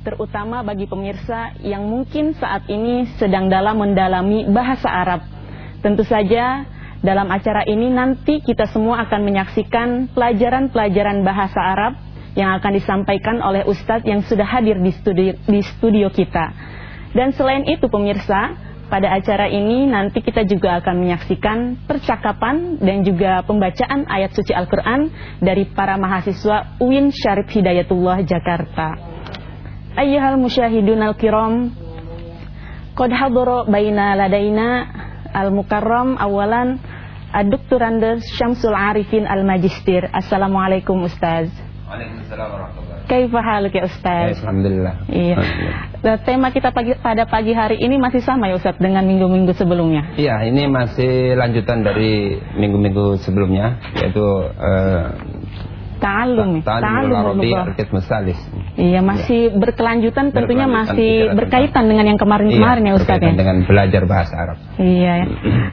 terutama bagi pemirsa yang mungkin saat ini sedang dalam mendalami bahasa Arab. Tentu saja dalam acara ini nanti kita semua akan menyaksikan pelajaran-pelajaran bahasa Arab yang akan disampaikan oleh Ustadz yang sudah hadir di studio, di studio kita. Dan selain itu pemirsa, pada acara ini nanti kita juga akan menyaksikan percakapan dan juga pembacaan ayat suci Al-Quran dari para mahasiswa UIN Syarif Hidayatullah Jakarta. Ayyuhal musyahidun al-kiram Qad hadara baina ladaina al-mukarram awalan Ad-Doktor Andes Syamsul Arifin Al-Majistir Assalamualaikum Ustaz Waalaikumsalam warahmatullahi Kaifa haluk ya Ustaz? Alhamdulillah Iya. Nah, tema kita pagi, pada pagi hari ini masih sama ya Ustaz dengan minggu-minggu sebelumnya? Iya, ini masih lanjutan dari minggu-minggu sebelumnya yaitu uh, Ta'alum, Ta'alum Arabi Arkit Musalis. Iya, masih berkelanjutan tentunya Berkelanjutan, masih berkaitan dengan yang kemarin-kemarin Iya, ya Ustaz ya. berkaitan dengan belajar bahasa Arab. Iya.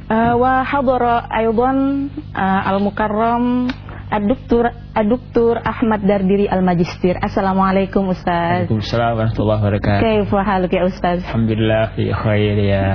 Eh, wa hadara aydan eh, al-mukarram Ad-Doktor Ad-Doktor Ahmad Dardiri Al-Majistir. Assalamualaikum Ustaz. Waalaikumsalam warahmatullahi wabarakatuh. Kaifa haluk ya Ustaz? Alhamdulillah fi khair ya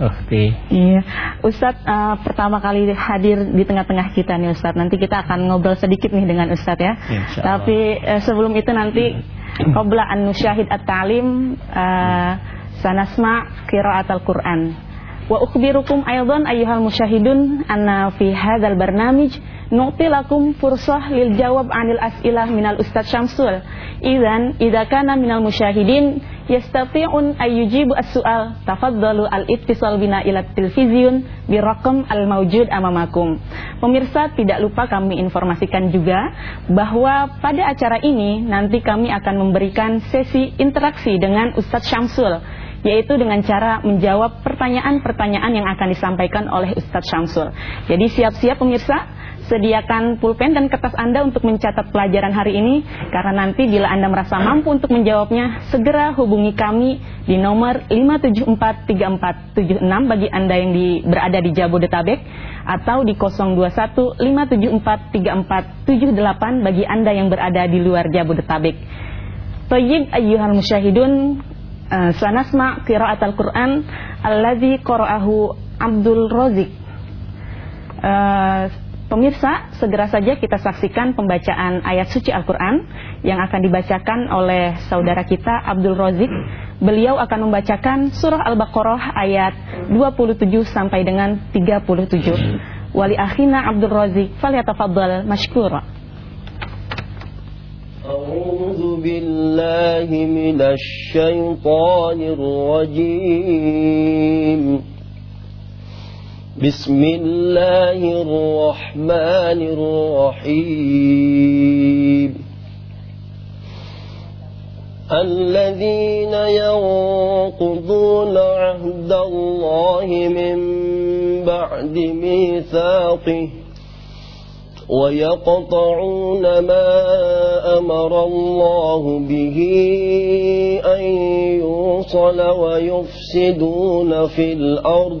ukhti. Iya, Ustadz eh, pertama kali hadir di tengah-tengah kita nih Ustadz. Nanti kita akan ngobrol sedikit nih dengan Ustadz ya. Tapi eh, sebelum itu nanti qabla an nusyahid at-ta'lim eh, sanasma qira'at al-Qur'an. Wa ukhbirukum aydan ayyuhal musyahidun anna fi hadzal barnamij nu'ti lakum fursah lil jawab anil as'ilah minal Ustadz Syamsul. Idzan idza kana minal musyahidin yastati'un ay yujibu as-su'al tafaddalu al-ittisal bina ila televisiun bi al-mawjud amamakum. Pemirsa tidak lupa kami informasikan juga bahwa pada acara ini nanti kami akan memberikan sesi interaksi dengan Ustadz Syamsul yaitu dengan cara menjawab pertanyaan-pertanyaan yang akan disampaikan oleh Ustadz Syamsul. Jadi siap-siap pemirsa, sediakan pulpen dan kertas Anda untuk mencatat pelajaran hari ini karena nanti bila Anda merasa mampu untuk menjawabnya, segera hubungi kami di nomor 5743476 bagi Anda yang di, berada di Jabodetabek atau di 0215743478 bagi Anda yang berada di luar Jabodetabek. Tayyib ayyuhal musyahidun uh, sanasma qira'at al-Qur'an alladzi qara'ahu Abdul Razik. Uh, pemirsa, segera saja kita saksikan pembacaan ayat suci Al-Qur'an yang akan dibacakan oleh saudara kita Abdul Razik. Beliau akan membacakan surah Al-Baqarah ayat 27 sampai dengan 37. Wali akhina Abdul Razik, falyatafaddal mashkura. أعوذ بالله من الشيطان الرجيم بسم الله الرحمن الرحيم. الذين ينقضون عهد الله من بعد ميثاقه ويقطعون ما أمر الله به أن يوصل ويفسدون في الأرض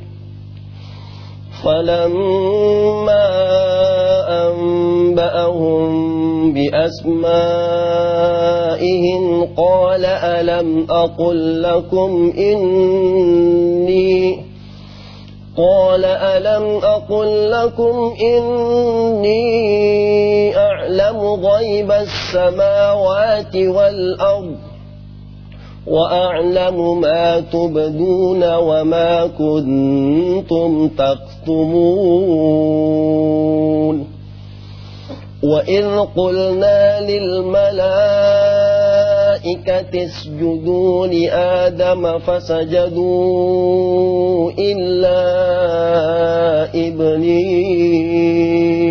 فلما أنبأهم بأسمائهم قال ألم أقل لكم إني قال ألم أقل لكم إني أعلم غيب السماوات والأرض وأعلم ما تبدون وما كنتم تكتمون وإذ قلنا للملائكة اسجدوا لآدم فسجدوا إلا إبليس.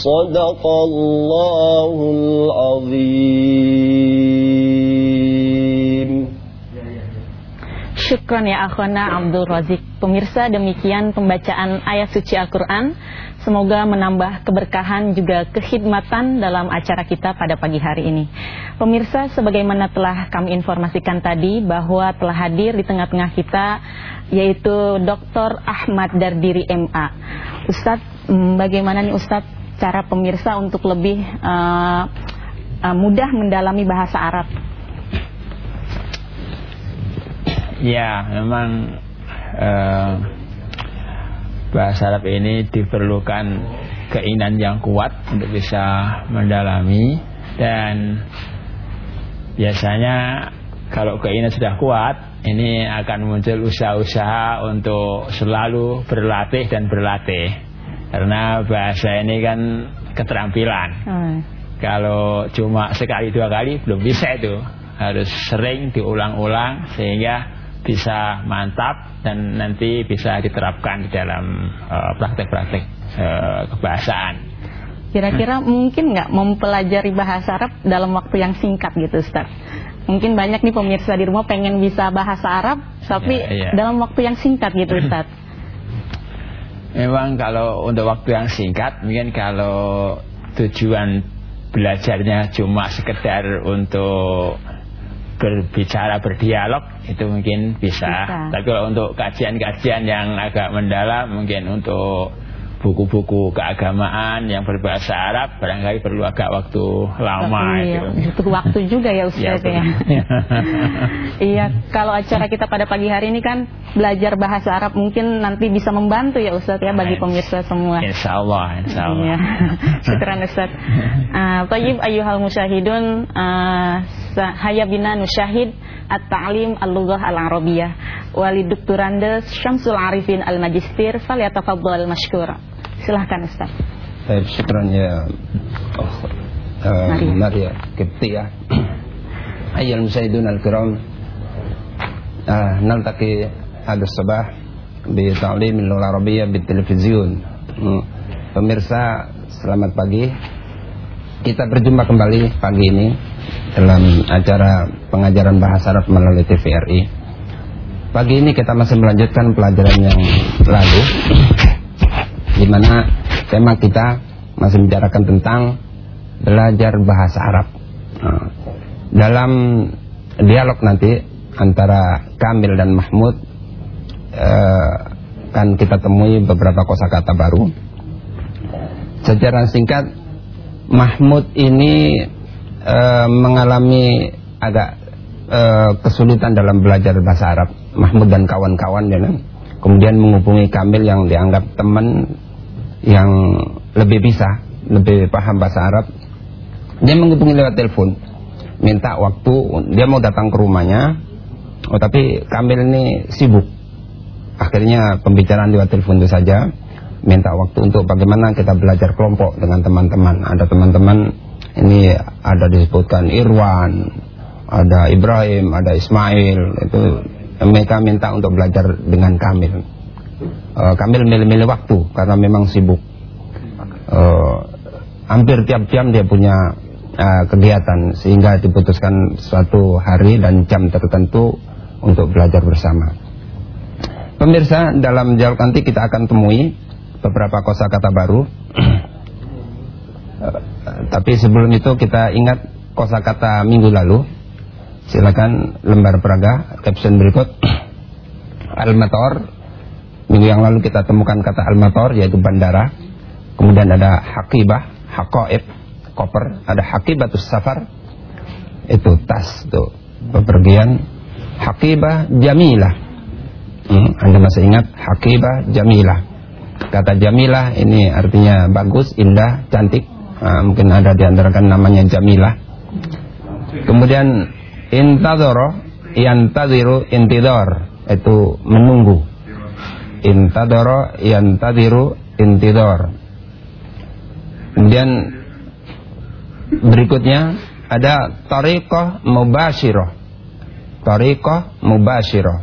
صدق الله العظيم Syukran ya akhwana Abdul Razik Pemirsa demikian pembacaan ayat suci Al-Quran Semoga menambah keberkahan juga kekhidmatan dalam acara kita pada pagi hari ini Pemirsa sebagaimana telah kami informasikan tadi Bahwa telah hadir di tengah-tengah kita Yaitu Dr. Ahmad Dardiri MA Ustadz mm, bagaimana nih Ustadz Cara pemirsa untuk lebih uh, uh, mudah mendalami bahasa Arab? Ya, memang uh, bahasa Arab ini diperlukan keinginan yang kuat untuk bisa mendalami. Dan biasanya kalau keinginan sudah kuat ini akan muncul usaha-usaha untuk selalu berlatih dan berlatih karena bahasa ini kan keterampilan hmm. kalau cuma sekali dua kali belum bisa itu harus sering diulang-ulang sehingga bisa mantap dan nanti bisa diterapkan di dalam praktek-praktek uh, uh, kebahasaan. Kira-kira mungkin nggak mempelajari bahasa Arab dalam waktu yang singkat gitu Ustaz? Mungkin banyak nih pemirsa di rumah pengen bisa bahasa Arab, tapi Ya, iya. dalam waktu yang singkat gitu Ustaz. Memang kalau untuk waktu yang singkat, mungkin kalau tujuan belajarnya cuma sekedar untuk berbicara berdialog itu mungkin bisa. Bisa. Tapi kalau untuk kajian-kajian yang agak mendalam mungkin untuk buku-buku keagamaan yang berbahasa Arab barangkali perlu agak waktu lama Iya, itu. butuh waktu juga ya Ustaz ya. Iya, kalau acara kita pada pagi hari ini kan belajar bahasa Arab mungkin nanti bisa membantu ya Ustaz ya bagi pemirsa semua. Insya Allah, insya Allah. Iya. Syukran Ustaz. Uh, Tayyib ayyuhal musyahidun uh, sa- Haya bina nusyahid At-ta'lim al-lughah al-arabiyah Walidukturanda Syamsul Arifin al-Majistir Falyatafadhal al-mashkur Silahkan Ustaz. Baik, syukran ya. Oh, uh, Maria. Maria Kiptiyah Ayyal musyahidun al-kiram. Uh, Naltaki hadis sabah Bi ta'lim al arabiyyah Bi televisiun Hmm. Pemirsa, selamat pagi. Kita berjumpa kembali pagi ini Dalam acara pengajaran bahasa Arab melalui TVRI Pagi ini kita masih melanjutkan pelajaran yang lalu di mana tema kita masih membicarakan tentang belajar bahasa Arab. Nah, dalam dialog nanti antara Kamil dan Mahmud kan kita temui beberapa kosakata baru. Secara singkat, Mahmud ini eh, mengalami agak eh, kesulitan dalam belajar bahasa Arab. Mahmud dan kawan-kawan kan? kemudian menghubungi Kamil yang dianggap teman yang lebih bisa, lebih paham bahasa Arab. Dia menghubungi lewat telepon, minta waktu, dia mau datang ke rumahnya, oh tapi Kamil ini sibuk. Akhirnya pembicaraan lewat telepon itu saja, minta waktu untuk bagaimana kita belajar kelompok dengan teman-teman. Ada teman-teman ini ada disebutkan Irwan, ada Ibrahim, ada Ismail, itu mereka minta untuk belajar dengan Kamil. Eh, Kamil milih-milih waktu karena memang sibuk. Eh, hampir tiap jam dia punya eh, kegiatan sehingga diputuskan suatu hari dan jam tertentu untuk belajar bersama. Pemirsa, dalam dialog nanti kita akan temui beberapa kosakata baru. Eh, tapi sebelum itu kita ingat kosakata minggu lalu. Silakan lembar peraga caption berikut. Al-Mator. Minggu yang lalu kita temukan kata Al-Mator yaitu bandara. Kemudian ada Hakibah, Hakoib, koper. Ada Hakibatus Safar. Itu tas tuh bepergian. Hakibah Jamilah. Hmm, Anda masih ingat Hakibah Jamilah. Kata Jamilah ini artinya bagus, indah, cantik. Nah, mungkin ada di antara kan namanya Jamilah. Kemudian intadoro, yantadiru, intidor itu menunggu. Intadoro, yantadiru, intidor. Kemudian berikutnya ada tariqah mubashiroh. Tariqah mubashiroh.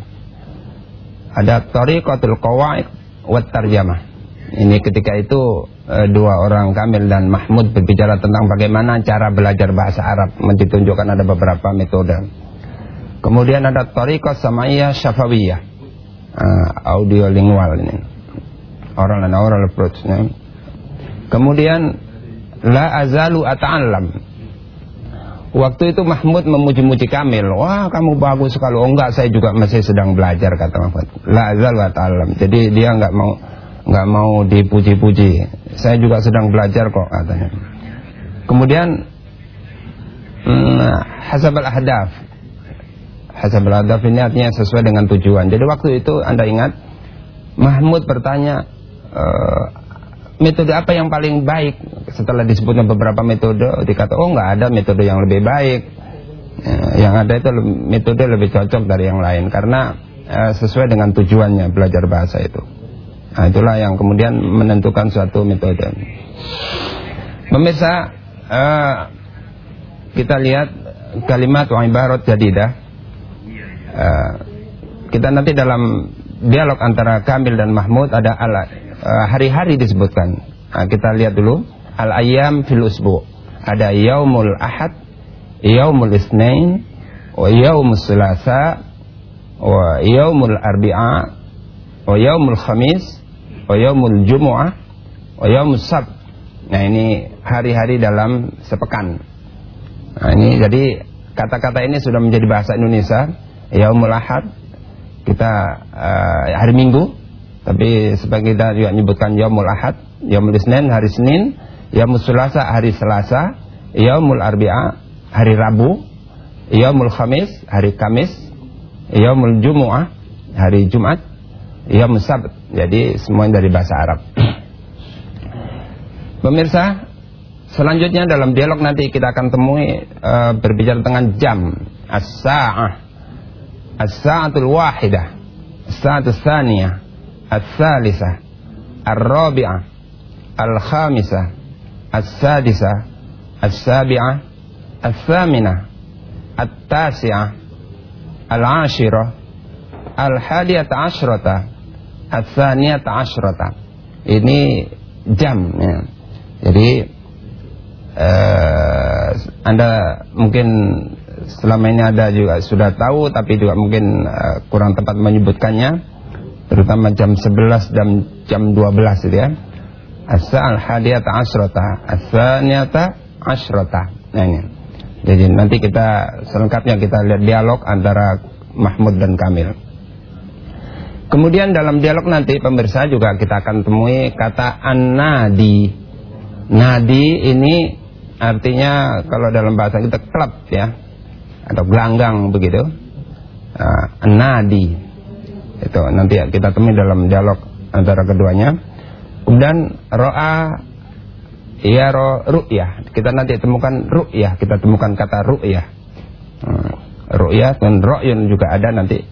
Ada tariqatul qawaid wa tarjamah. Ini ketika itu eh, dua orang Kamil dan Mahmud berbicara tentang bagaimana cara belajar bahasa Arab. Ditunjukkan ada beberapa metode. Kemudian ada tariqah sama'iyah syafawiyah. Ah, audio lingual ini. Oral and oral approach. ya. Kemudian la azalu ata'allam. Waktu itu Mahmud memuji-muji Kamil. Wah, kamu bagus sekali. Oh enggak, saya juga masih sedang belajar kata Mahmud. La azalu ata'allam. Jadi dia enggak mau enggak mau dipuji-puji. Saya juga sedang belajar kok katanya. Kemudian hmm, hasabal ahdaf. Hasabal ahdaf ini artinya sesuai dengan tujuan. Jadi waktu itu Anda ingat Mahmud bertanya eh, metode apa yang paling baik? Setelah disebutkan beberapa metode dikata oh nggak ada metode yang lebih baik. Ya, yang ada itu metode lebih cocok dari yang lain. Karena eh, sesuai dengan tujuannya belajar bahasa itu. Nah, itulah yang kemudian menentukan suatu metode. Pemirsa eh, kita lihat kalimat wa ibarat jadidah Eh, kita nanti dalam dialog antara Kamil dan Mahmud ada ala eh, hari-hari disebutkan. Nah, kita lihat dulu al-ayyam fil usbu. Ada yaumul ahad, yaumul isnain, wa yaumul selasa, wa yaumul arbi'a, wa yaumul khamis, wa yaumul jumu'ah, wa yaumul sab. Nah ini hari-hari dalam sepekan. Nah ini jadi kata-kata ini sudah menjadi bahasa Indonesia. Yaumul ahad, kita uh, hari Minggu, tapi sebagai kita juga menyebutkan Yaumul Ahad, Yaumul Isnin hari Senin, Yaumul Selasa hari Selasa, Yaumul Arbi'a hari Rabu, Yaumul Khamis hari Kamis, Yaumul Jumu'ah hari Jumat, Yaumul Sabt. Jadi semuanya dari bahasa Arab. Pemirsa, selanjutnya dalam dialog nanti kita akan temui uh, berbicara dengan jam as-sa'ah as-sa'atul wahidah as-sa'atul thaniyah الثالثة الرابعة الخامسة السادسة السابعة الثامنة التاسعة العاشرة الحادية عشرة الثانية عشرة ini jam ya. jadi uh, anda mungkin selama ini ada juga sudah tahu tapi juga mungkin uh, kurang tepat menyebutkannya terutama jam 11 dan jam 12 itu ya. Asa al-hadiyata asrota, asa-niata asrota. Nah ini. Jadi nanti kita selengkapnya kita lihat dialog antara Mahmud dan Kamil. Kemudian dalam dialog nanti pemirsa juga kita akan temui kata an-nadi. Nadi ini artinya kalau dalam bahasa kita klub ya atau gelanggang begitu. Uh, an-nadi itu nanti kita temui dalam dialog antara keduanya. Kemudian ro'a ya ro ru'yah. Kita nanti temukan ru'yah, kita temukan kata ru'yah. Hmm, ru'yah dan ro'yun juga ada nanti.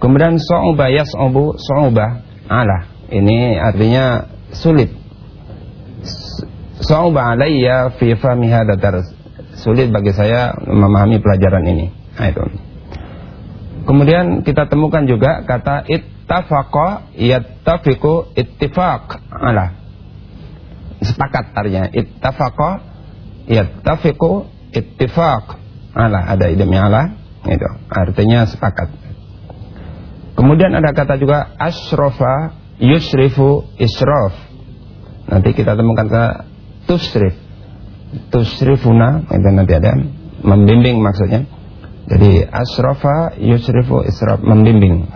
Kemudian so'uba yas'ubu so'uba ala. Ini artinya sulit. So'uba alayya fi fahmi hadatar. Sulit bagi saya memahami pelajaran ini. Nah, itu. Kemudian kita temukan juga kata ittafaqa yattafiqu ittifaq ala. Sepakat artinya ittafaqa yattafiqu ittifaq ala ada idamnya ala itu artinya sepakat. Kemudian ada kata juga asrofa yusrifu israf. Nanti kita temukan kata tusrif. Tusrifuna itu nanti ada membimbing maksudnya. Jadi asrafa yusrifu israf membimbing.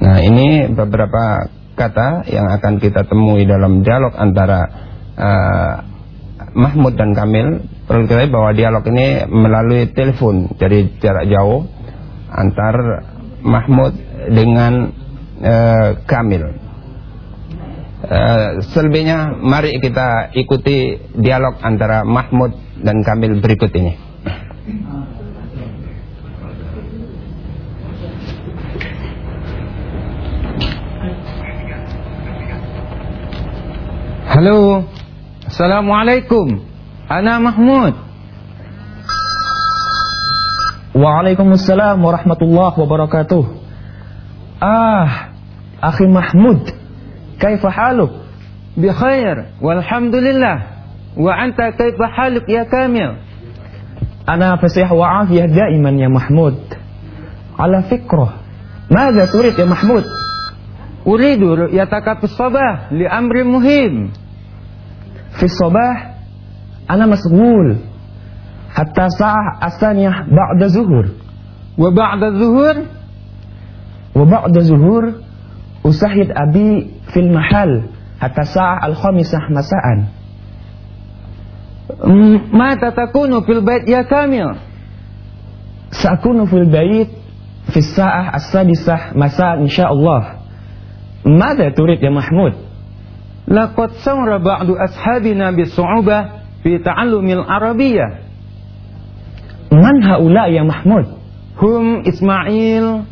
Nah, ini beberapa kata yang akan kita temui dalam dialog antara uh, Mahmud dan Kamil. Perlu kita bahwa dialog ini melalui telepon, jadi jarak jauh antar Mahmud dengan uh, Kamil. Uh, selebihnya mari kita ikuti dialog antara Mahmud dan Kamil berikut ini. Halo. Assalamualaikum. Ana Mahmud. Waalaikumsalam warahmatullahi wabarakatuh. Ah, akhi Mahmud. كيف حالك؟ بخير والحمد لله وأنت كيف حالك يا كامل؟ أنا في صحة وعافية دائما يا محمود. على فكرة ماذا تريد يا محمود؟ أريد رؤيتك في الصباح لأمر مهم. في الصباح؟ أنا مشغول حتى الساعة الثانية بعد الظهر. وبعد الظهر؟ وبعد الظهر؟ usahid abi fil mahal hatta sa'ah al-khamisah masaan. Ma tatakunu fil bait ya Kamil? Sakunu fil bait fi sa'ah as-sadisah masaan insyaallah. Mada turid ya Mahmud? Laqad samra ba'du ashabina bisu'ubah fi ta'allumil arabiyyah. Man haula ya Mahmud? Hum Ismail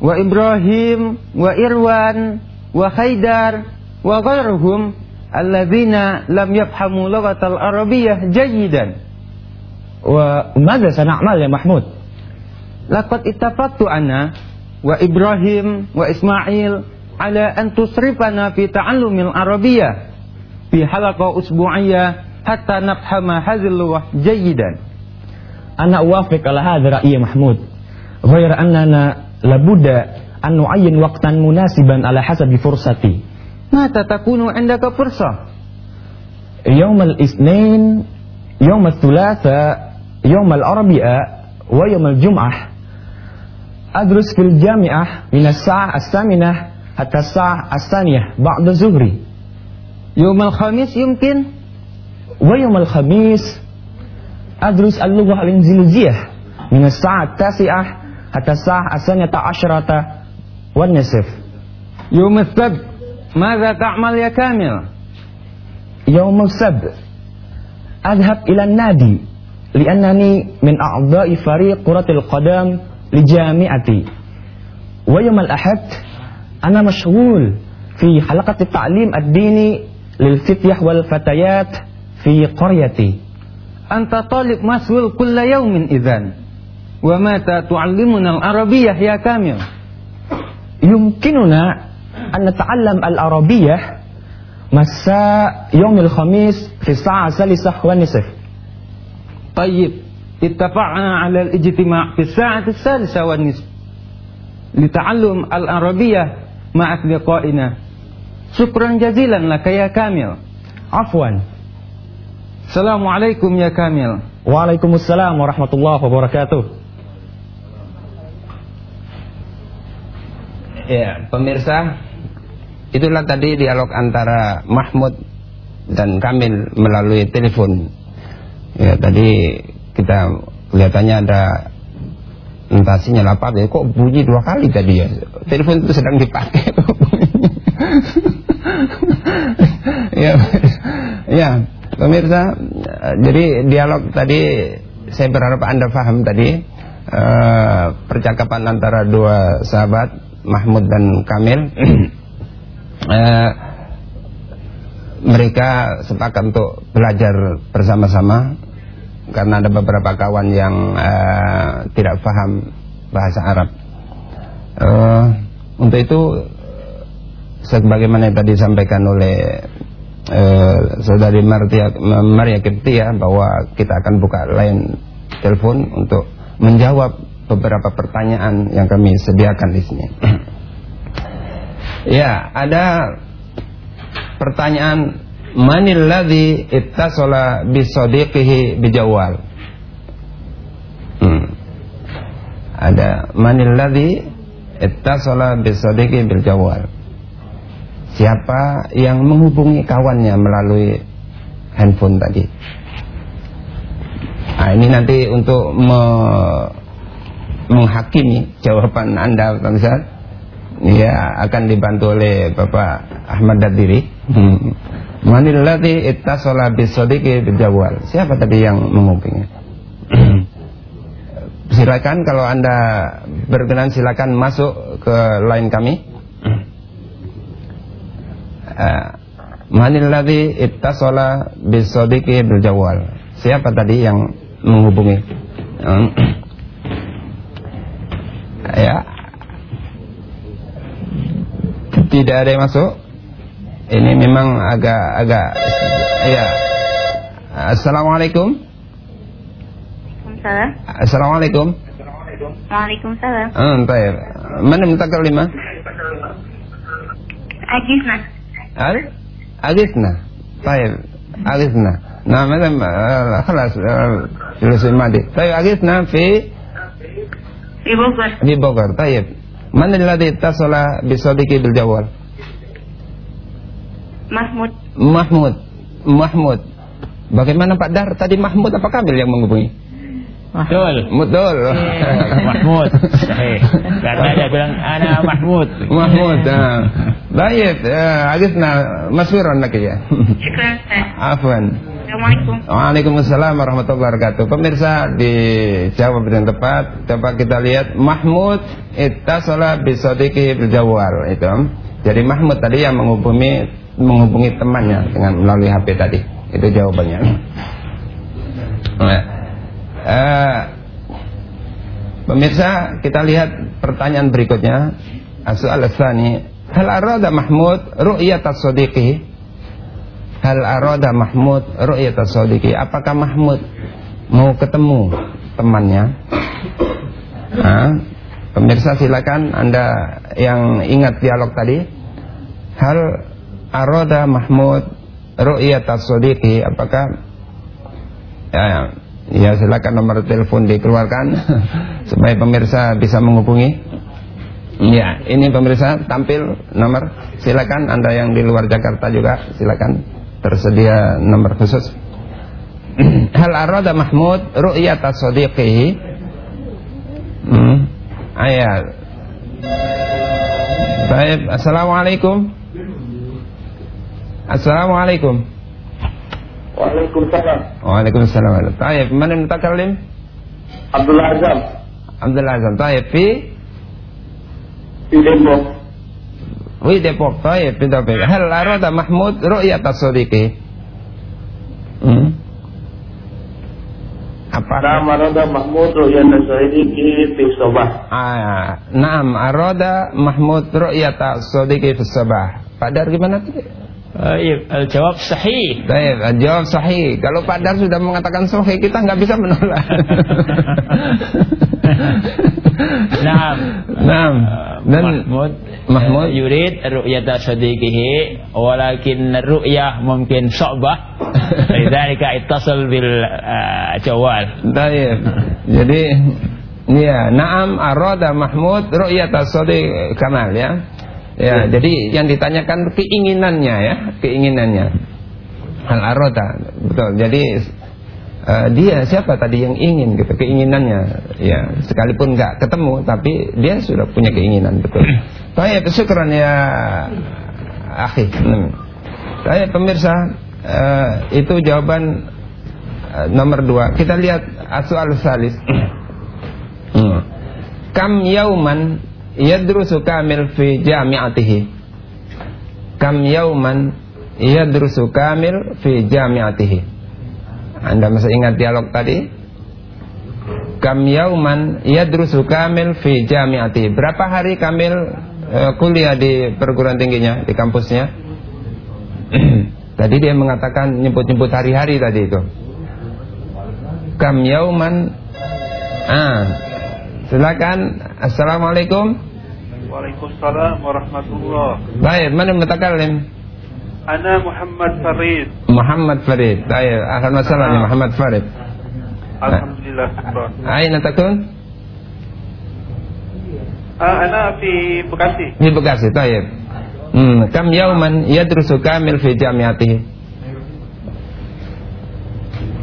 wa Ibrahim wa Irwan wa Haidar wa ghairuhum alladzina lam yafhamu lughatal arabiyyah jayyidan. Wa madza sana'mal ya Mahmud? Laqad ittafaqtu ana wa Ibrahim wa Ismail ala an tusrifana fi ta'allumil arabiyyah في حلقة أسبوعية حتى نفهم هذه اللغة جيدا أنا أوافق على هذا رأي محمود غير أننا لابد أن نعين وقتا مناسبا على حسب فرصتي متى تكون عندك فرصة؟ يوم الاثنين يوم الثلاثاء يوم الأربعاء ويوم الجمعة أدرس في الجامعة من الساعة الثامنة حتى الساعة الثانية بعد الظهر يوم الخميس يمكن؟ ويوم الخميس أدرس اللغة الإنجليزية من الساعة التاسعة حتى الساعة الثانية عشرة والنصف. يوم السبت. ماذا تعمل يا كامل؟ يوم السبت. أذهب إلى النادي لأنني من أعضاء فريق كرة القدم لجامعتي. ويوم الأحد أنا مشغول في حلقة التعليم الديني للفتية والفتيات في قريتي. أنت طالب مسؤول كل يوم إذن. wa mata tu'allimuna al-arabiyyah ya Kamil? Yumkinuna an nata'allam al-arabiyyah masa yaumil khamis fi sa'a salisah wa nisf. Tayyib, ittafaqna 'ala al-ijtima' fi sa'ati salisah wa nisf. Lita'allum al-arabiyyah ma'at liqa'ina. Syukran jazilan laka ya Kamil. Afwan. Assalamualaikum ya Kamil. Waalaikumsalam warahmatullahi wabarakatuh. Ya, pemirsa, itulah tadi dialog antara Mahmud dan Kamil melalui telepon. Ya, tadi kita kelihatannya ada entah sinyal apa ya, kok bunyi dua kali tadi ya. Telepon itu sedang dipakai. ya, ya, pemirsa, jadi dialog tadi saya berharap Anda paham tadi eh, percakapan antara dua sahabat Mahmud dan Kamil eh, mereka sepakat untuk belajar bersama-sama karena ada beberapa kawan yang eh, tidak paham bahasa Arab. Eh, untuk itu sebagaimana yang tadi disampaikan oleh eh, saudari Maria, Maria Kiptia bahwa kita akan buka line telepon untuk menjawab beberapa pertanyaan yang kami sediakan di sini. ya, ada pertanyaan manil ladzi ittasala bisadiqihi bijawal. Hmm. Ada manil ladzi ittasala bisadiqihi biljawal. Siapa yang menghubungi kawannya melalui handphone tadi? Nah, ini nanti untuk me menghakimi jawaban Anda Bang Zat ya akan dibantu oleh Bapak Ahmad Dadiri. Hmm. Manil ladzi ittasala bisadiqi bijawal siapa tadi yang menghubungi silakan kalau Anda berkenan silakan masuk ke line kami. Uh, Manil ladzi ittasala bisadiqi bijawal siapa tadi yang menghubungi? hmm ya tidak ada yang masuk ini memang agak agak ya assalamualaikum Waalaikumsalam. assalamualaikum Waalaikumsalam. hmm, baik mana mutakallimah Agisna. Al Agisna baik Agisna nah madam خلاص جلوس الماضي طيب أجسنا في di Bogor. Di Bogor. Tayyib. Man alladhi tasala bi sadiqi bil jawal? Mahmud. Mahmud. Mahmud. Bagaimana Pak Dar tadi Mahmud apa Kamil yang menghubungi? Betul. Betul. Eh, Mahmud. Karena dia bilang anak Mahmud. Mahmud. Ya. Baik, Agisna masvirun nak ya. Syukran. Ya. Ya. Afwan. Assalamualaikum. Waalaikumsalam warahmatullahi wabarakatuh. Pemirsa dijawab dengan tepat Coba kita lihat Mahmud Ittasala bisodiki biljawal Itu. Jadi Mahmud tadi yang menghubungi Menghubungi temannya dengan melalui HP tadi. Itu jawabannya. Nah, Pemirsa kita lihat pertanyaan berikutnya. As-soal tsani hal arada Mahmud ru'yat as-sadiqi hal arada Mahmud ru'yat as-sadiqi apakah Mahmud mau ketemu temannya? Nah, pemirsa silakan Anda yang ingat dialog tadi. Hal arada Mahmud ru'yat as-sadiqi apakah ya, ya silakan nomor telepon dikeluarkan supaya pemirsa bisa menghubungi. Ya, ini pemirsa tampil nomor. Silakan Anda yang di luar Jakarta juga silakan tersedia nomor khusus. Hal arada Mahmud ru'yat as-sadiqihi? Hmm. Ayat. Baik, Assalamualaikum. Assalamualaikum. Waalaikumsalam. Waalaikumsalam. Baik, mana mutakallim? Abdullah Azam Abdul Azam. Baik, fi di Depok. Wih Depok, baik, pintar pintar. Hal arada Mahmud ru'yat as-sadiqi? Hmm. Apa? Nama Roda Mahmud Ruyan Nasaidi fi Sobah. Ah, naam arada Mahmud ru'yat as-sadiqi fi sabah. Pak Dar gimana tadi? Uh, iya, jawab sahih. Baik, jawab sahih. Kalau Pak Dar sudah mengatakan sahih, kita nggak bisa menolak. Naam. Naam. Dan Mahmud Mahmud yurid ru'yata sadiqihi walakin ru'yah mungkin syu'bah. Lidzalika ittasal bil uh, jawal. Baik. Jadi ya, naam arada Mahmud ru'yat as-sadiq Kamal ya. Ya, jadi yang ditanyakan keinginannya ya, keinginannya. Hal arada, betul. Jadi eh, dia siapa tadi yang ingin gitu, keinginannya. Ya, sekalipun nggak ketemu tapi dia sudah punya keinginan, betul. Baik, syukran ya akhi. Hmm. Baik pemirsa, eh, itu jawaban eh, nomor dua. Kita lihat soal salis. Hmm. Kam yauman yadrusu kamil fi jami'atihi. Kam yauman yadrusu kamil fi jami'atihi. Anda masih ingat dialog tadi? Kam yauman yadrusu kamil fi jami'atihi. Berapa hari Kamil eh, kuliah di perguruan tingginya, di kampusnya? tadi dia mengatakan nyebut-nyebut hari-hari tadi itu. Kam yauman Ah, silakan. Assalamualaikum. Waalaikumsalam warahmatullah. Baik, mana mutakallim? Ana Muhammad Farid. Muhammad Farid. Baik, ahlan wa sahlan ya Muhammad Farid. Alhamdulillah. syukran. Aina takun? Ah, ana fi Bekasi. Di Bekasi, baik. Hmm, kam yauman yadrusu kamil fi jami'atihi?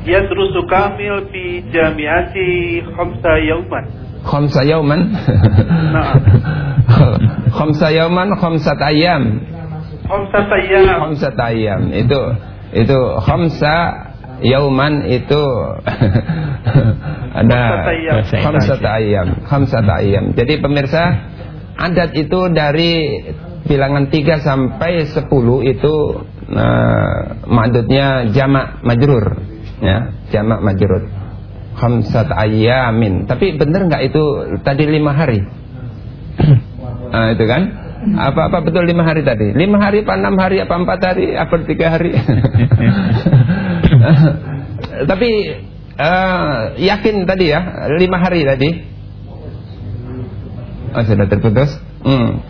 Yadrusu kamil fi jamiati khamsa yauman. Khamsa yauman. Na'am. Khamsa yauman, khamsat ayam. Khamsa ayyam. Khamsat ayam. Itu itu khamsa yauman itu ada khamsat ayam. Khamsat ayam. Jadi pemirsa, adat itu dari bilangan 3 sampai 10 itu uh, maksudnya jamak majrur ya, jamak majrur. Khamsat ayamin. Tapi benar nggak itu tadi lima hari? nah, itu kan? Apa-apa betul lima hari tadi? Lima hari apa enam hari apa empat hari apa tiga hari? Tapi eh, yakin tadi ya lima hari tadi? Oh sudah terputus. Hmm.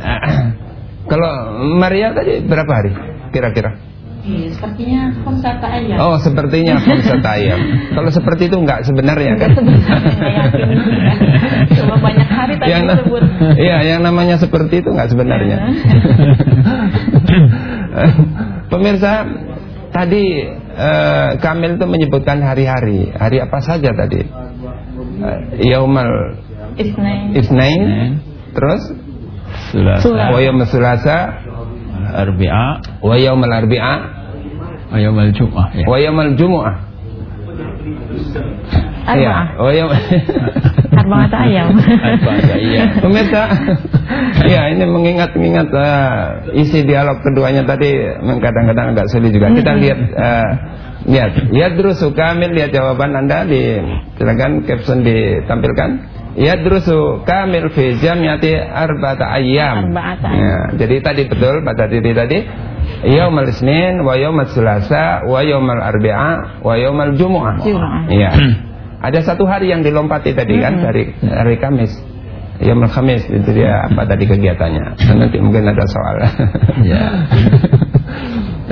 Kalau Maria tadi berapa hari kira-kira? Iya, sepertinya ayam. Oh sepertinya khamsat ayam. Kalau seperti itu enggak sebenarnya kan? Ya. Cuma banyak hari tadi yang, disebut. Iya, yang namanya seperti itu enggak sebenarnya. Pemirsa, tadi eh, Kamil itu menyebutkan hari-hari. Hari apa saja tadi? Eh, Yaumal Isnain. Isnain, terus Selasa, wa yaumul Selasa, Arbi'a, wa yaumul Arbi'a, Yaumul Jum'ah ya. wa yaumul Jumu'ah. Iya, wa yaum Arba'ata ayam. Arba'ata ayyam. Pemirsa, ya ini mengingat-ingat eh, isi dialog keduanya tadi kadang-kadang agak sulit juga. Kita lihat eh, lihat, yadrusu kamil lihat jawaban Anda di silakan caption ditampilkan. Yadrusu kamil fi jamiati arba'ata ayyam. Arba'ata Ya, jadi tadi betul pada diri tadi Yaumal Isnin wa yaumal Selasa wa yaumal Arbi'a wa yaumal Jumu'ah. Iya. Ada satu hari yang dilompati tadi kan dari hari Kamis. Yaumul Khamis itu dia apa tadi kegiatannya. Nanti mungkin ada soal. Ya.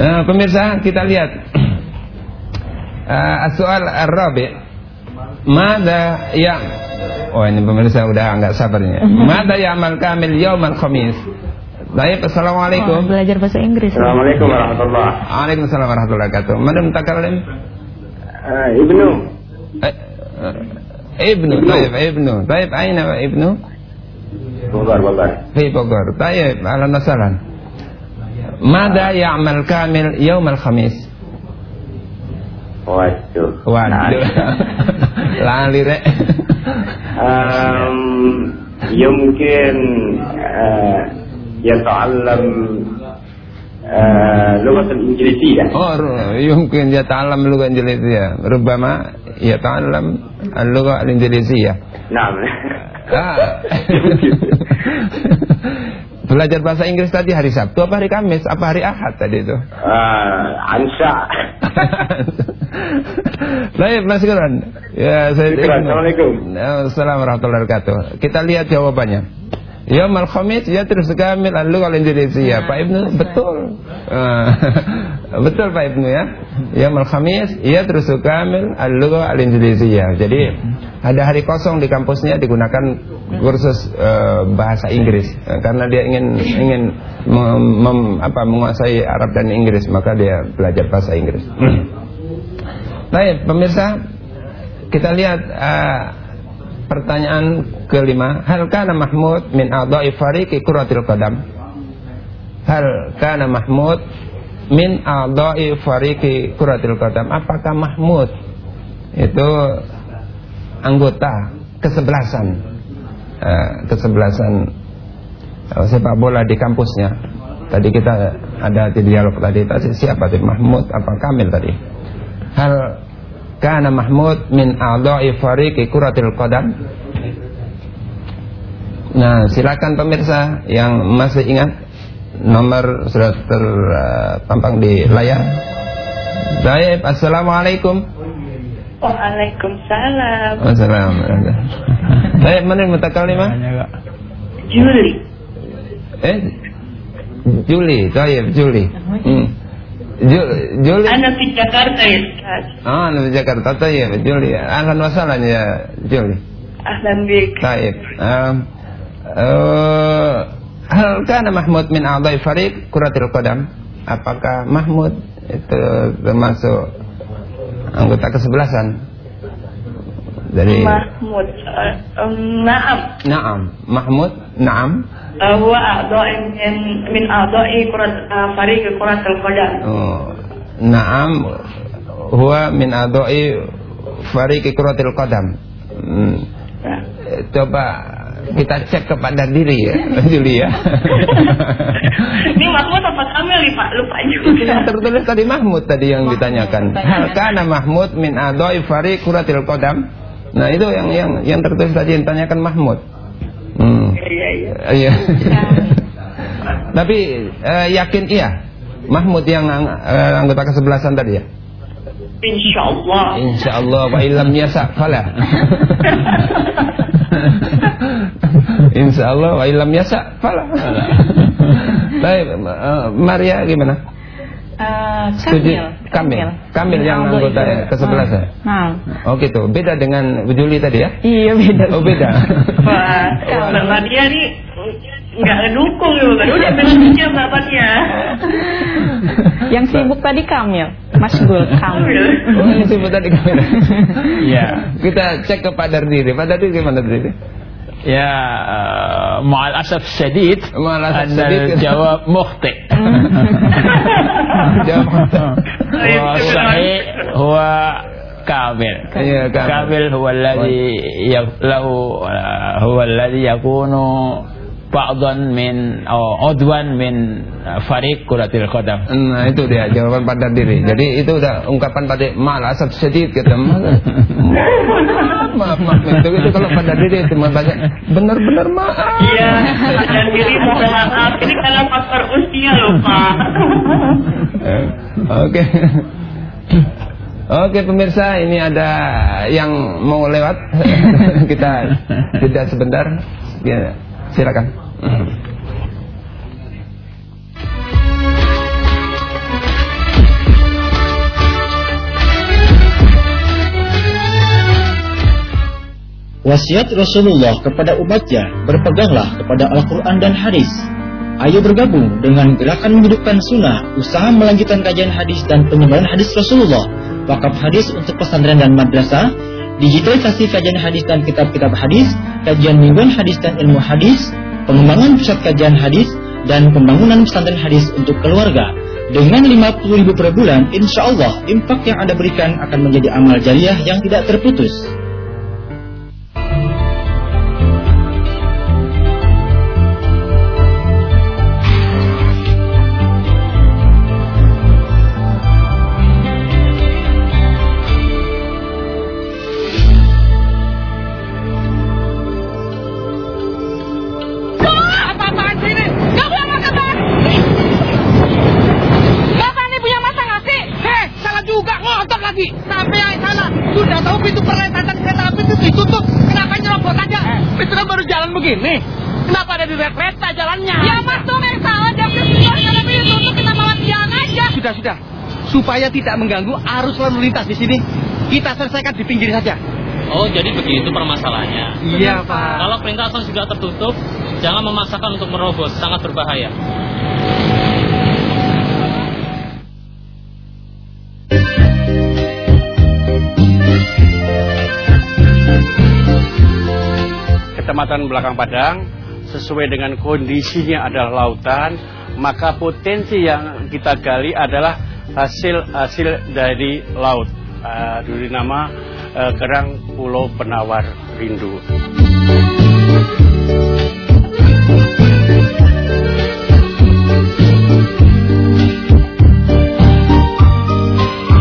Nah, pemirsa kita lihat uh, soal Ar-Rabi. Mada ya Oh ini pemirsa udah nggak sabarnya. nih. ya amal kamil yaumal khamis. Baik, Assalamualaikum. Oh, belajar bahasa Inggris. Assalamualaikum warahmatullahi wabarakatuh. Waalaikumsalam warahmatullahi wabarakatuh. Madam takarlim. Uh, eh, ibnu. Eh, uh, ibnu. Taib, ibnu. Taib, aina ibnu? Bogor, Bogor. Hei, Bogor. Taib, alam masalah. Mada ya'mal kamil yaumal khamis. Waduh. Waduh. Lali rek. um, mungkin uh, ya ta'allam uh, lugat kan al-Inggrisiyah. Oh, mungkin ya ta'alam lugat kan al-Inggrisiyah. Rubama ya ta'alam al-lugat al-Inggrisiyah. Naam. Ah. Belajar bahasa Inggris tadi hari Sabtu apa hari Kamis apa hari Ahad tadi itu? uh, Ansa Baik, Mas Guran. Ya, saya. Assalamualaikum. Assalamualaikum warahmatullahi wabarakatuh. Kita lihat jawabannya. Yaumul Khamis ya terus kamil al-lughah Indonesia. Pak Ibnu betul. Ah, betul Pak Ibnu ya. Yaumul Khamis ya terus kamil al-lughah Indonesia. Jadi ada hari kosong di kampusnya digunakan kursus eh, bahasa Inggris Eh, karena dia ingin ingin mem- mem- apa menguasai Arab dan Inggris maka dia belajar bahasa Inggris. Baik, pemirsa, kita lihat eh, pertanyaan kelima. Hal kana Mahmud min a'dha'i fariqi kuratil qadam? Hal kana Mahmud min a'dha'i fariqi kuratil qadam? Apakah Mahmud itu anggota kesebelasan eh, kesebelasan eh, sepak bola di kampusnya? Tadi kita ada di dialog tadi, tadi siapa tadi Mahmud apa Kamil tadi? Hal kana Mahmud min a'dha'i fariqi kuratil qadam? Nah, silakan pemirsa yang masih ingat nomor sudah terpampang di layar. Baik, assalamualaikum. Waalaikumsalam. Wassalamualaikum. Baik, mana yang mutakalimah? Juli. Eh, Juli, baik, Juli. Hmm. Ju- Juli. Ana di Jakarta ya, Ustaz. Ah, di Jakarta, baik, Juli. Ahlan wa sahlan ya, Juli. Ahlan bik. Baik. Um, uh, hal kana Mahmud min a'dha'i fariq kuratil qadam? Apakah Mahmud itu termasuk anggota kesebelasan dari Mahmud. Uh, um, Naam. Naam Mahmud Naam Uh, huwa a'dha'i min a'dha'i kurat uh, fariq kurat al-qadam. oh, Naam huwa min a'dha'i fariq kuratil qadam hmm. Ya. Eh, coba kita cek kepada diri ya Juli ya Ini Mahmud apa Kamil nih Pak? Lupa juga. yang tertulis tadi Mahmud tadi yang ditanyakan hal kana Mahmud min a'dha'i fariq kuratil qadam nah itu yang yang yang tertulis tadi yang ditanyakan Mahmud hmm. Iya iya. Iya. Tapi eh, yakin iya Mahmud yang ang- eh, anggota kesebelasan tadi ya? Insya Allah. Insya Allah wa ilam yasa. Insya Allah wa ilam yasa fala. Baik, eh, Maria gimana? Eh, Setuju? Kamil. Kamil. Kamil yang anggota a'dha'i fariq. kesebelasan. Nah, Oh gitu. Beda dengan Juli tadi ya? iya beda. Oh beda. Wah, Maria nih nggak ngedukung gitu kan. Udah bilang aja bapaknya. Yang sibuk tadi Kamil, Mas Gul Kamil. Oh, ini sebut tadi Kamil. Ya. Kita cek ke Padar diri. Padar diri gimana diri? Ya, uh, ma'al asaf syadid, Ma'al asaf anna syadid. jawab mukhti. Jawab. والصحيح هو كامل Iya, kamil. كامل هو الذي ي- له هو الذي يكون ba'dhan min oh, udwan min fariq kuratil qadam. Nah itu dia jawaban pada diri. Jadi itu udah ungkapan pada malah asap sedikit kata maaf maaf maaf itu, itu kalau pada diri itu banyak benar-benar maaf. Iya, dan diri mohon maaf. Ini karena faktor usia loh Pak. Eh, Oke. Oke pemirsa, ini ada yang mau lewat. Kita jeda sebentar. Ya, silakan. Wasiat Rasulullah kepada umatnya berpeganglah kepada Al-Quran dan hadis. Ayo bergabung dengan gerakan menghidupkan sunnah, usaha melanjutkan kajian hadis dan penyebaran hadis Rasulullah, wakaf hadis untuk pesantren dan madrasah, digitalisasi kajian hadis dan kitab-kitab hadis, kajian mingguan hadis dan ilmu hadis, pengembangan pusat kajian hadis, dan pembangunan pesantren hadis untuk keluarga. Dengan 50 ribu per bulan, insya Allah impak yang Anda berikan akan menjadi amal jariah yang tidak terputus. Supaya tidak mengganggu arus lalu lintas di sini, kita selesaikan di pinggir saja. Oh, jadi begitu permasalahannya. Iya, Pak. Kalau perlintasan sudah tertutup, jangan memaksakan untuk merobos, sangat berbahaya. Kecamatan Belakang Padang sesuai dengan kondisinya adalah lautan, maka potensi yang kita gali adalah hasil-hasil dari laut. Uh, dulu nama uh, Kerang Pulau Penawar Rindu.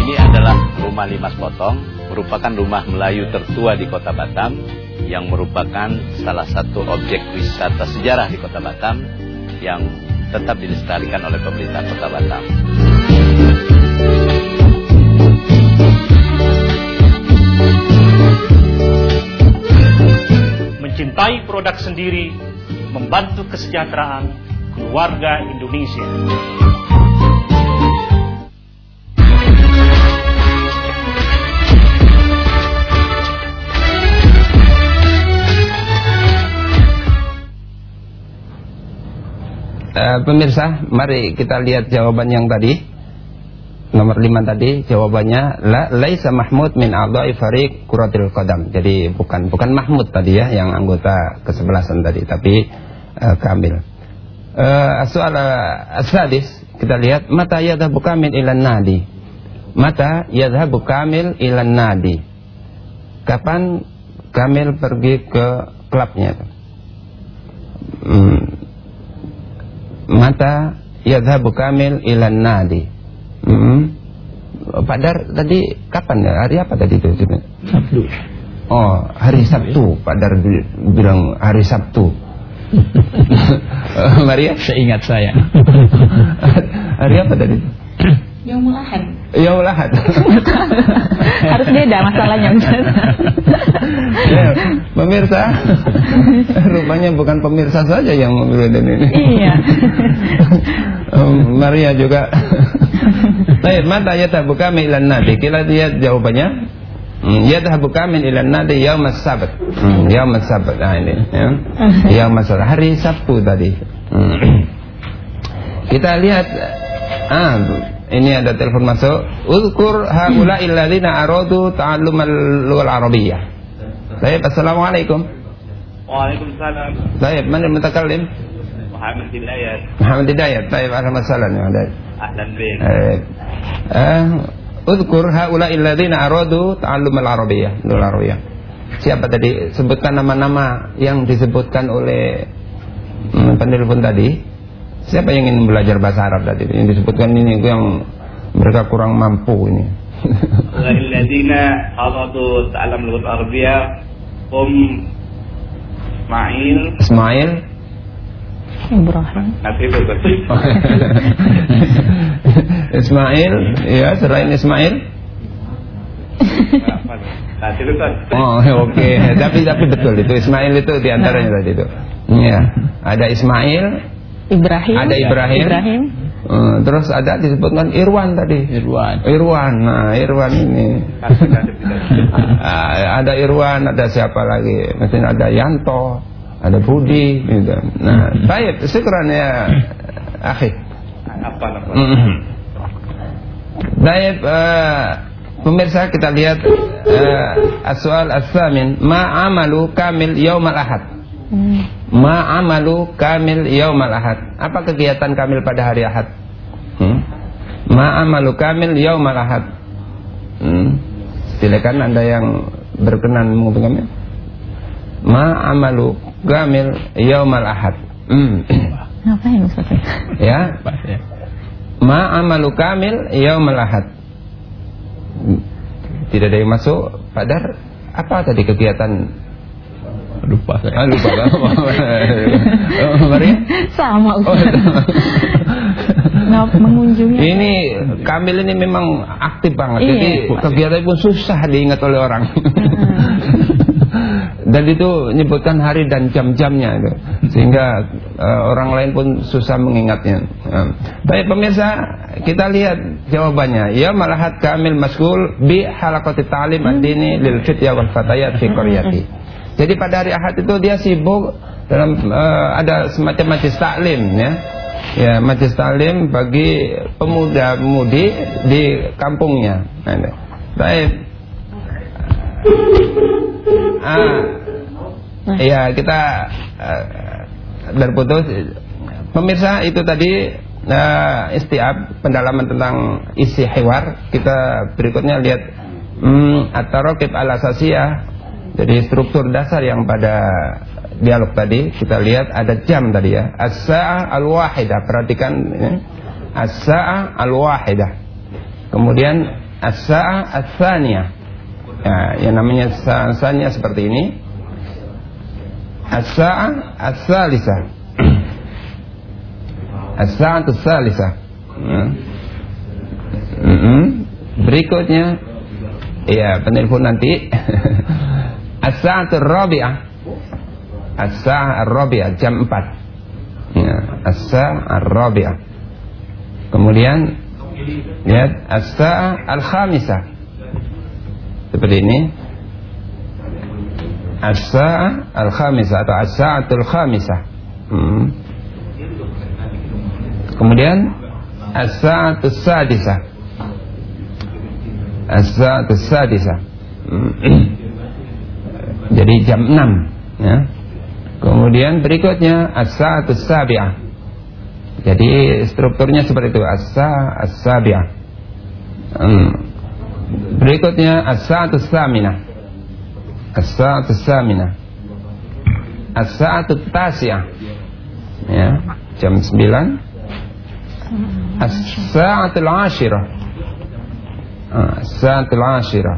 Ini adalah rumah Limas Potong, merupakan rumah Melayu tertua di kota Batam, yang merupakan salah satu objek wisata sejarah di kota Batam, yang tetap dilestarikan oleh pemerintah kota Batam. Mencintai produk sendiri, membantu kesejahteraan keluarga Indonesia. Eh, pemirsa, mari kita lihat jawaban yang tadi. Nomor 5 tadi jawabannya la laisa Mahmud min a'dha'i fariq kuratil qadam. Jadi bukan bukan Mahmud tadi ya yang anggota kesebelasan tadi, tapi uh, Kamil. Uh, soal uh, asadis kita lihat mata yadhabu kamil ilan nadi. Mata yadhabu kamil ilan nadi. Kapan Kamil pergi ke klubnya? Hmm, mata yadhabu kamil ilan nadi hmm. Pak Dar tadi kapan ya? Hari apa tadi itu Sabtu. Oh hari Sabtu. Pak Dar bi- bilang hari Sabtu. Maria? Seingat saya. hari apa tadi? Yaumul Ahad. Ya Ahad Harus beda masalahnya. ya, pemirsa rupanya bukan pemirsa saja yang membedakan ini iya. Um, Maria juga. Baik, mata yatabu kami ilan nadi. Kita lihat jawabannya. Hmm, Yatabu kami ilan nadi yaum sabat. Hmm, yaum sabat. Nah ini. Ya. Yaum sabat. Hari Sabtu tadi. Hmm. Kita lihat. Ah, ini ada telepon masuk. Uzkur haula illadzina aradu ta'allumal lughal arabiyyah. Baik, assalamualaikum. Waalaikumsalam. Baik, mana mutakallim? Muhammad Hidayat. Muhammad Hidayat. Baik, ada masalah nih. Ada. Ahlan bik. Eh, Udkur haula illadzina aradu ta'allum al-arabiyyah, lughal arabiyyah. Siapa tadi? Sebutkan nama-nama yang disebutkan oleh hmm, penelpon tadi Siapa yang ingin belajar bahasa Arab tadi? Yang disebutkan ini yang mereka kurang mampu ini. Alladzina tuh ta'lam lughat arabia um Ismail. Ismail. Ibrahim. Kan. Ismail ya selain Ismail. Kan. Oh oke. Tapi tapi betul itu Ismail itu di antaranya tadi itu. Ya ada Ismail Ibrahim. ada Ibrahim, Ibrahim. Eh, terus ada disebutkan Irwan tadi Irwan Irwan nah Irwan ini Ah, ada Irwan ada siapa lagi mungkin ada Yanto ada Budi gitu nah baik syukran ya akhi apa apa Mhm. Baik, eh, pemirsa kita lihat uh, as-soal as-samin, ma amalu kamil yaumal ahad. Hmm. Ma amalu kamil yaumal ahad. Apa kegiatan kamil pada hari ahad? Hmm? Ma amalu kamil yaumal ahad. Hmm. Silakan Anda yang berkenan mengumpulkan kami. Ma amalu kamil yaumal ahad. Hmm. Ngapain Ustaz? ya. Ma amalu kamil yaumal ahad. Tidak ada yang masuk. Padar apa tadi kegiatan? Lupa saya. Ah, lupa. oh, Mari. Sama Ustaz. Nah, mengunjungi. Ini Kamil ini memang aktif banget. Iya. Jadi kegiatan pun susah diingat oleh orang. dan itu menyebutkan hari dan jam-jamnya itu. Sehingga eh, orang lain pun susah mengingatnya. Eh, Baik pemirsa, kita lihat jawabannya. Ya malahat kamil maskul bi halaqati ta'lim ad-dini lil fitya wal fatayat fi qaryati. Jadi pada hari Ahad itu dia sibuk dalam eh, ada semacam majlis taklim ya. Ya, majlis taklim bagi pemuda-pemudi di kampungnya. Nah. Baik. Ah, ya kita uh, berputus. Pemirsa itu tadi uh, istiab pendalaman tentang isi hewan. Kita berikutnya lihat hmm, at-taraqib al-asasiyah. Jadi struktur dasar yang pada dialog tadi kita lihat ada jam tadi ya. As-sa'ah al-wahidah. Perhatikan ya. As-sa'ah al-wahidah. Kemudian as-sa'ah ats-tsaniyah. Ya, yang namanya sa'ahnya seperti ini. As-sa'ah as-salisah. As-sa'ah as-salisah. Ya. Mm-mm. Berikutnya ya penelpon nanti As-sa'ah ar-rabi'ah. As-sa'ah ar-rabi'ah jam 4. Ya, as-sa'ah ar-rabi'ah. Kemudian lihat as-sa'ah al-khamisah. Seperti ini. As-sa'ah al-khamisah atau as-sa'atul khamisah. Hmm. Kemudian as-sa'atus sadisah. As-sa'atus sadisah. Hmm. Jadi jam 6 ya. Kemudian berikutnya as-sa'atus sabi'ah. Jadi strukturnya seperti itu as-sa. Hmm. Berikutnya as-sa'atus saminah. As-sa'atus saminah. As-sa'atut tasi'ah. Ya, jam 9. As-sa'atul ashirah. Ah, As-sa'atul ashirah.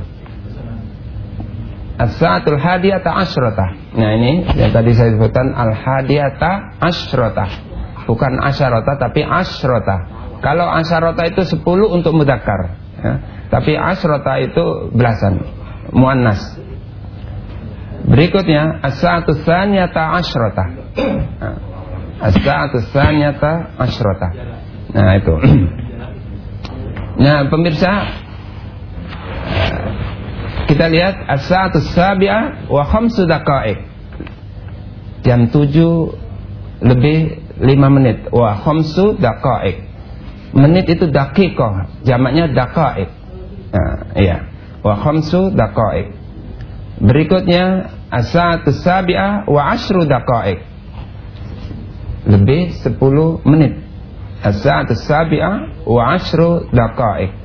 As-sa'atul hadiyata. Nah ini yang tadi saya sebutkan al-hadiyata asyrata. Bukan asyarata tapi asyrata. Kalau asyarata itu 10 untuk mudakar. Ya. Tapi asyrata itu belasan. Muannas. Berikutnya as-sa'atul tsaniyata asyrata. Nah, As-sa'atul tsaniyata asyrata. Nah itu. Nah pemirsa kita lihat as-sa'atu sabi'ah wa khamsu daqa'iq. Jam 7 lebih 5 menit. Wa khamsu daqa'iq. Menit itu daqiqah, jamaknya daqa'iq. Nah, iya. Wa khamsu daqa'iq. Berikutnya as-sa'atu sabi'ah wa ashru daqa'iq. Lebih 10 menit. As-sa'atu sabi'ah wa ashru daqa'iq.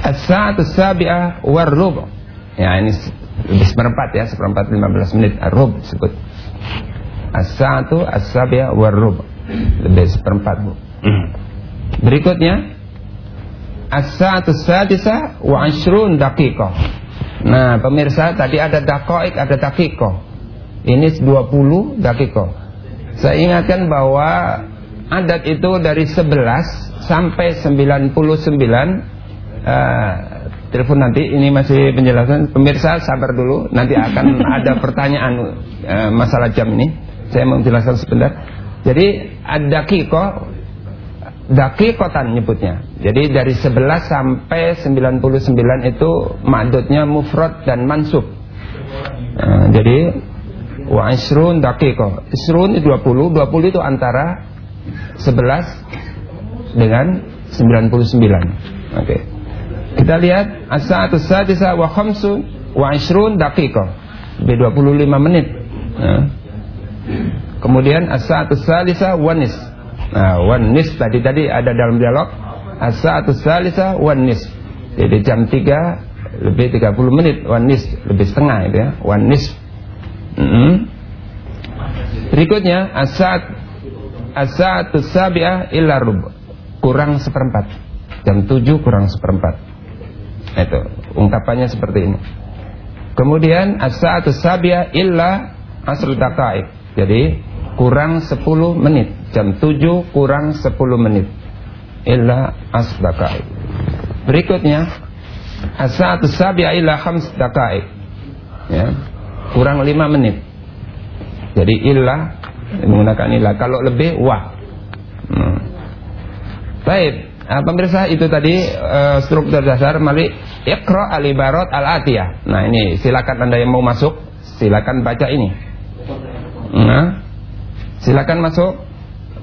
As-sa'atu sabi'ah war rub'. Ya ini seperempat ya, seperempat 15 menit ar-rub disebut. As-sa'atu as-sabi'a warrub. Lebih seperempat, Bu. Berikutnya As-sa'atu sadisa wa ashrun daqiqah. Nah, pemirsa tadi ada dakoik, ada daqiqah. Ini 20 daqiqah. Saya ingatkan bahwa adat itu dari 11 sampai 99 uh, telepon nanti ini masih penjelasan. Pemirsa sabar dulu. Nanti akan ada pertanyaan uh, masalah jam ini. Saya mau menjelaskan sebentar. Jadi ada kiko dakikotan nyebutnya. Jadi dari 11 sampai 99 itu makdudnya mufrad dan mansub. Uh, jadi wa isrun dakiko. Isrun itu 20 20 itu antara 11 dengan 99 oke. okay. Kita lihat as-sa'atu sadisa wa khamsun wa ishrun daqiqah. Lebih 25 menit. Nah. Kemudian as-sa'atu salisa wa nis. Nah, wan nis tadi tadi ada dalam dialog as-sa'atu salisa wa nis. Jadi jam 3 lebih 30 menit wan nis lebih setengah itu ya. Wan nis. Mm -hmm. Berikutnya as-sa'at as-sa'atu sabi'ah illa rub. Kurang seperempat. Jam 7 kurang seperempat. Itu ungkapannya seperti ini. Kemudian as-sa'atu sabia illa asr daqaik. Jadi kurang 10 menit. Jam 7 kurang 10 menit. Illa asr daqaik. Berikutnya as-sa'atu sabia illa khams daqaik. Ya. Kurang 5 menit. Jadi illa menggunakan illa. Kalau lebih wa. Hmm. Baik. Nah, pemirsa itu tadi uh, struktur dasar mari Iqra al-ibarat al-atiyah. Nah, ini silakan Anda yang mau masuk, silakan baca ini. Nah, silakan masuk.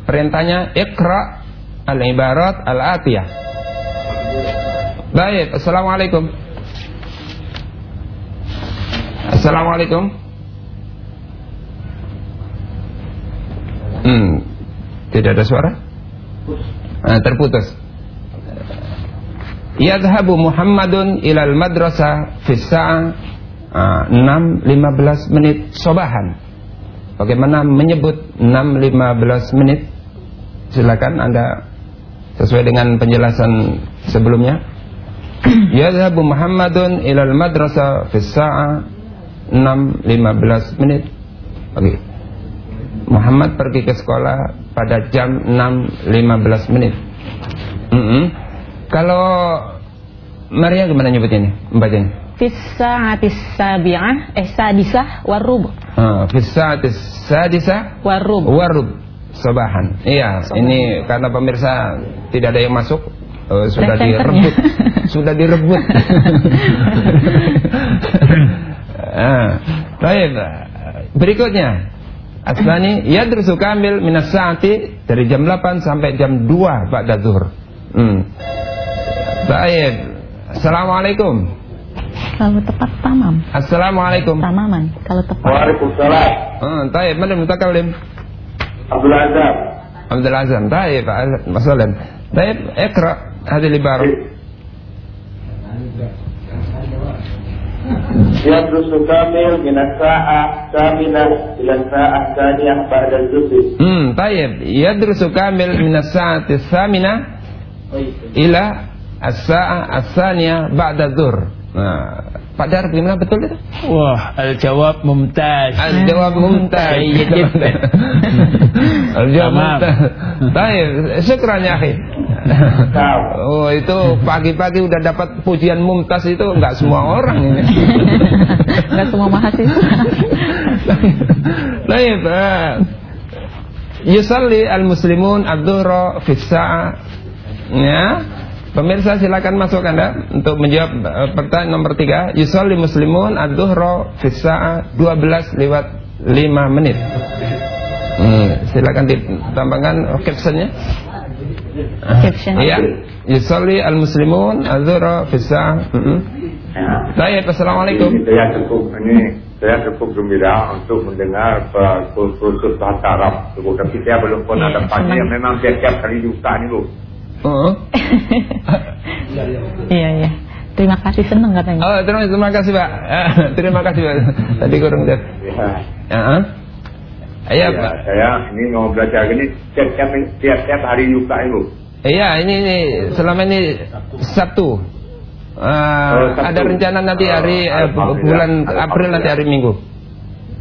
Perintahnya Iqra al-ibarat al-atiyah. Baik, Assalamualaikum. Assalamualaikum. Hmm, tidak ada suara? Nah, terputus. Yadhabu Muhammadun ilal madrasah fi sa'ah 6 15 menit sobahan. Bagaimana menyebut 6 15 menit? Silakan Anda sesuai dengan penjelasan sebelumnya. Yadhabu Muhammadun ilal madrasah fi sa'ah 6 15 menit. Oke. Muhammad pergi ke sekolah pada jam 6 15 menit. Mm -hmm. Kalau Maria gimana nyebutnya ini? Membacanya? Fissa'atis sabi'ah eh sadisah warub. Ah, fissa'atis sadisah warub. Warub. Sobahan. Iya, Sobahan. ini karena pemirsa tidak ada yang masuk uh, sudah direbut. sudah direbut. ah, baik. Berikutnya Aslani yadrusu kamil minas saati dari jam 8 sampai jam 2 ba'da zuhur. Hmm. Baik. Assalamualaikum. Kalau tepat tamam. Assalamualaikum. Tamaman. Kalau tepat. Waalaikumsalam. Hmm, taib. Mana mutakalim? Abdul Azam. Abdul Azam. Taib. Mas Taib. Ikra. Hadil ibarat. Eh. Yadrusu kamil minas sa'ah kaminah ila sa'ah taniyah ba'dal zufi Hmm, taib Yadrusu kamil minas sa'ah tisamina oh, iya. Ila As-sa'ah as-saniyah ba'da dzur. Nah, Pak Dar gimana betul itu? Wah, al-jawab mumtaz. Al-jawab mumtaz. Iya. Al-jawab mumtaz. Baik, syukran ya akhi. Oh, itu pagi-pagi udah dapat pujian mumtaz itu enggak semua orang ini. Enggak semua mahasiswa. Baik, eh, Yusalli al-muslimun ad-dhuhra fi ya Pemirsa silakan masuk Anda untuk menjawab uh, pertanyaan nomor 3. Yusalli muslimun ad-dhuhra fi sa'ah 12 lewat 5 menit. Hmm, silakan ditambahkan captionnya. Caption. Iya. Yusalli al-muslimun ad-dhuhra fi sa'ah. Heeh. Baik, Assalamualaikum. Saya cukup ini saya cukup gembira untuk mendengar kursus bahasa Arab. Tapi saya belum pernah dapatnya. Memang tiap-tiap kali dibuka ini bu. Oh. Iya, iya. Terima kasih senang katanya. Oh, terima, terima kasih Pak. Terima kasih Pak. Tadi kurang lihat. Ya. Ya. Iya, Ya, Pak. saya ini mau belajar ini tiap-tiap tiap-tiap hari Yuka itu. Iya, ini, ini selama ini Sabtu. Eh, Oh, Sabtu. ada rencana nanti hari eh, bu- Alhamdulillah. bulan April nanti hari Minggu.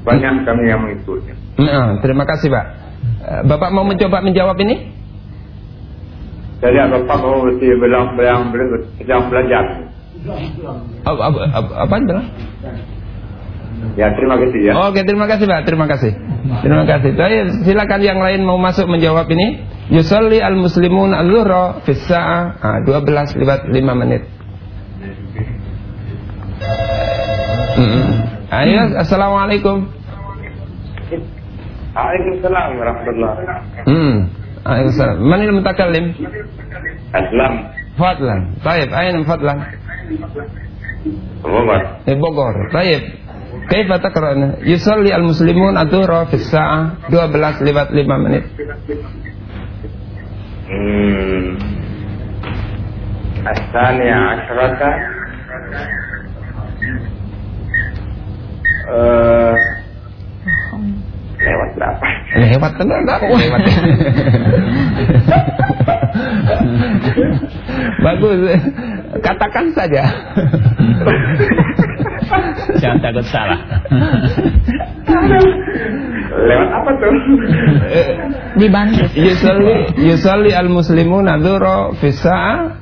Banyak kami yang mengikutnya. Nah, terima kasih Pak. Eh, Bapak mau mencoba menjawab ini? Jadi Bapak mau mesti bilang bilang sedang belajar. Apa, apa, apa, apaan bilang? Ya terima kasih ya. Oke, terima kasih Pak. Terima kasih. Terima kasih. Baik, silakan yang lain mau masuk menjawab ini. Yusalli al-muslimun al-zuhra fi sa'ah ah, 12 lewat 5 menit. Mm-mm. Ayo, assalamualaikum. Waalaikumsalam warahmatullahi Hmm. Waalaikumsalam. Man al-mutakallim? Aslam. Fadlan. Baik, aina fadlan? Muhammad. Eh, Bogor. Baik. Kaifa taqra'na? Yusalli al-muslimun adh-dhuhra fi sa'ah 12 lewat 5 menit. Hmm. Asania asyrata. Eh, lewat berapa? Lewat tenang, enggak apa lewat. Bagus. Katakan saja. Jangan takut salah. Lewat apa tuh? Dibantu. Yusalli yusalli al-muslimun adh-dhuhra fi sa'ah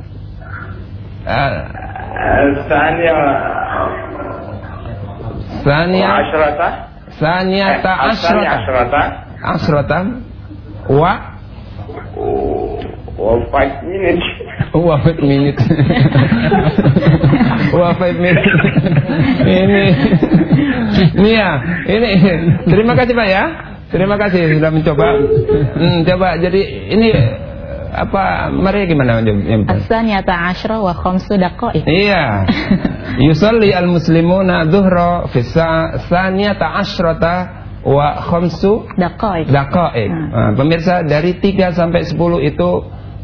Asania Sania asyrata. Saniyata Asania asrata. asyrata. Asratan Wa? Oh, five minutes. Wa 5 minute Wa 5 minute Ini. Ini ya. Ini. Terima kasih Pak ya. Terima kasih. Sudah mencoba. Hmm, Coba. Jadi ini Apa Maria gimana yang As-saniyata asyra wa khamsu daqa'iq. Iya. Yusalli al-muslimuna dhuhra fi saniyata asyrata wa khamsu Daqa'iq. daqa'iq. Nah, pemirsa dari 3 sampai 10 itu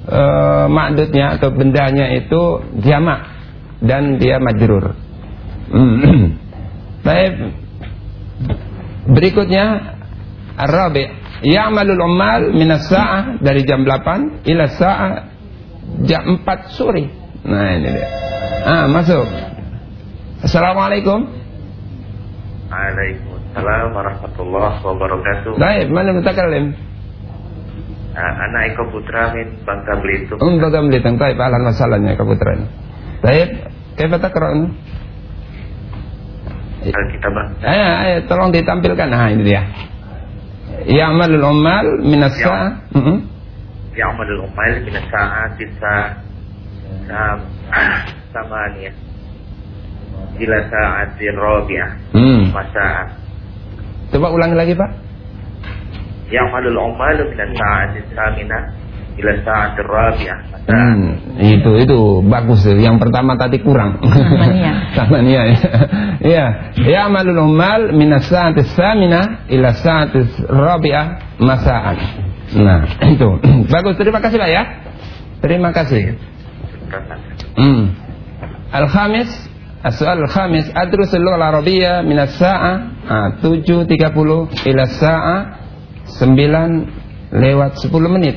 eh, makdudnya atau bendanya itu jamak dan dia majrur. Hmm. Baik. Berikutnya Ar-Rabi' Ya'malul ummal minas sa'ah dari jam 8 ila sa'ah jam 4 sore. Nah, ini dia. Ah, masuk. Assalamualaikum. Waalaikumsalam warahmatullahi wabarakatuh. Baik, mana mutakallim? Uh, anak Eko Putra min Bangka Belitung. Um, baga Belitung. Baik, ahlan masalahnya keputraan. Baik, kaifa taqra'un? Alkitab. Ayo, ayo, tolong ditampilkan. Nah, ini dia. Ya'malul ummal minas sa'ah. Mhm. Ya'malul umail min sa'ati sa sam samania ila sa'ati rabi'ah Hmm. masa'ah. Coba ulangi lagi, Pak. Ya'malul umail min sa'ati samina ila sa'ati rabi'ah. Hmm, itu itu bagus tuh. Yang pertama tadi kurang. Samania ya. Iya. Ya amalul ummal min as-sa'ati samina ila sa'ati rabi'ah masa'an. Nah, itu. bagus. Terima kasih, Pak ya. Terima kasih. Hmm. Al-khamis As-soal al-khamis Adrus al-lugha al-arabiyyah min as-sa'ah ah, 7.30 ila as-sa'ah 9 lewat 10 menit.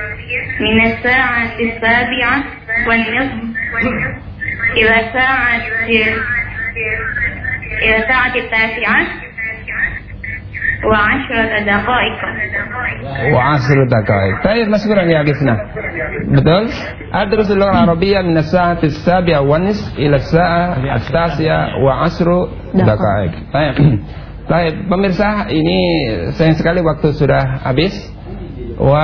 من الساعة السابعة والنصف إلى الساعة إلى الساعة التاسعة وعشرة دقائق وعشر دقائق طيب مشكورا يا أغيثنا betul أدرس اللغة العربية من الساعة السابعة والنصف إلى الساعة التاسعة وعشر دقائق طيب طيب pemirsa ini sayang sekali waktu sudah habis wa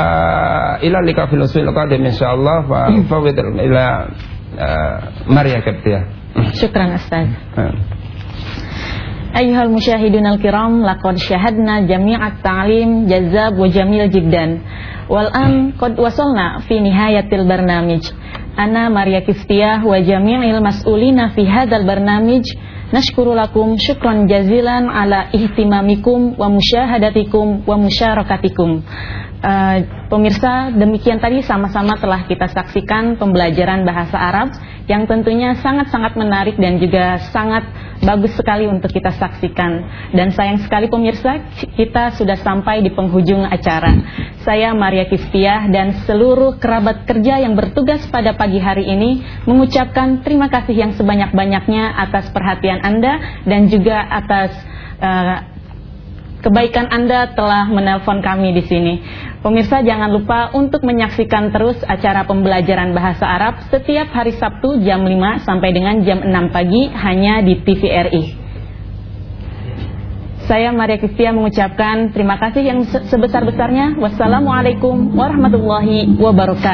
ila lika fil usul qadim insyaallah wa fawid ila uh, Maria Kaptia Syukran Ustaz. Ayuhal musyahidun al-kiram Laqad syahadna jami'at ta'lim Jazab wa jamil jiddan. Wal an qad wasalna Fi nihayatil barnamij. Ana Maria Kistiyah Wa jami'il mas'ulina fi hadal barnamij. Nashkuru lakum syukran jazilan Ala ihtimamikum Wa musyahadatikum Wa musyarakatikum Uh, pemirsa, demikian tadi sama-sama telah kita saksikan pembelajaran bahasa Arab yang tentunya sangat-sangat menarik dan juga sangat bagus sekali untuk kita saksikan. Dan sayang sekali pemirsa, kita sudah sampai di penghujung acara. Saya Maria Kistiah dan seluruh kerabat kerja yang bertugas pada pagi hari ini mengucapkan terima kasih yang sebanyak-banyaknya atas perhatian Anda dan juga atas uh, kebaikan Anda telah menelpon kami di sini. Pemirsa jangan lupa untuk menyaksikan terus acara pembelajaran bahasa Arab setiap hari Sabtu jam 5 sampai dengan jam 6 pagi hanya di TVRI. Saya Maria Kristia mengucapkan terima kasih yang sebesar-besarnya. Wassalamualaikum warahmatullahi wabarakatuh.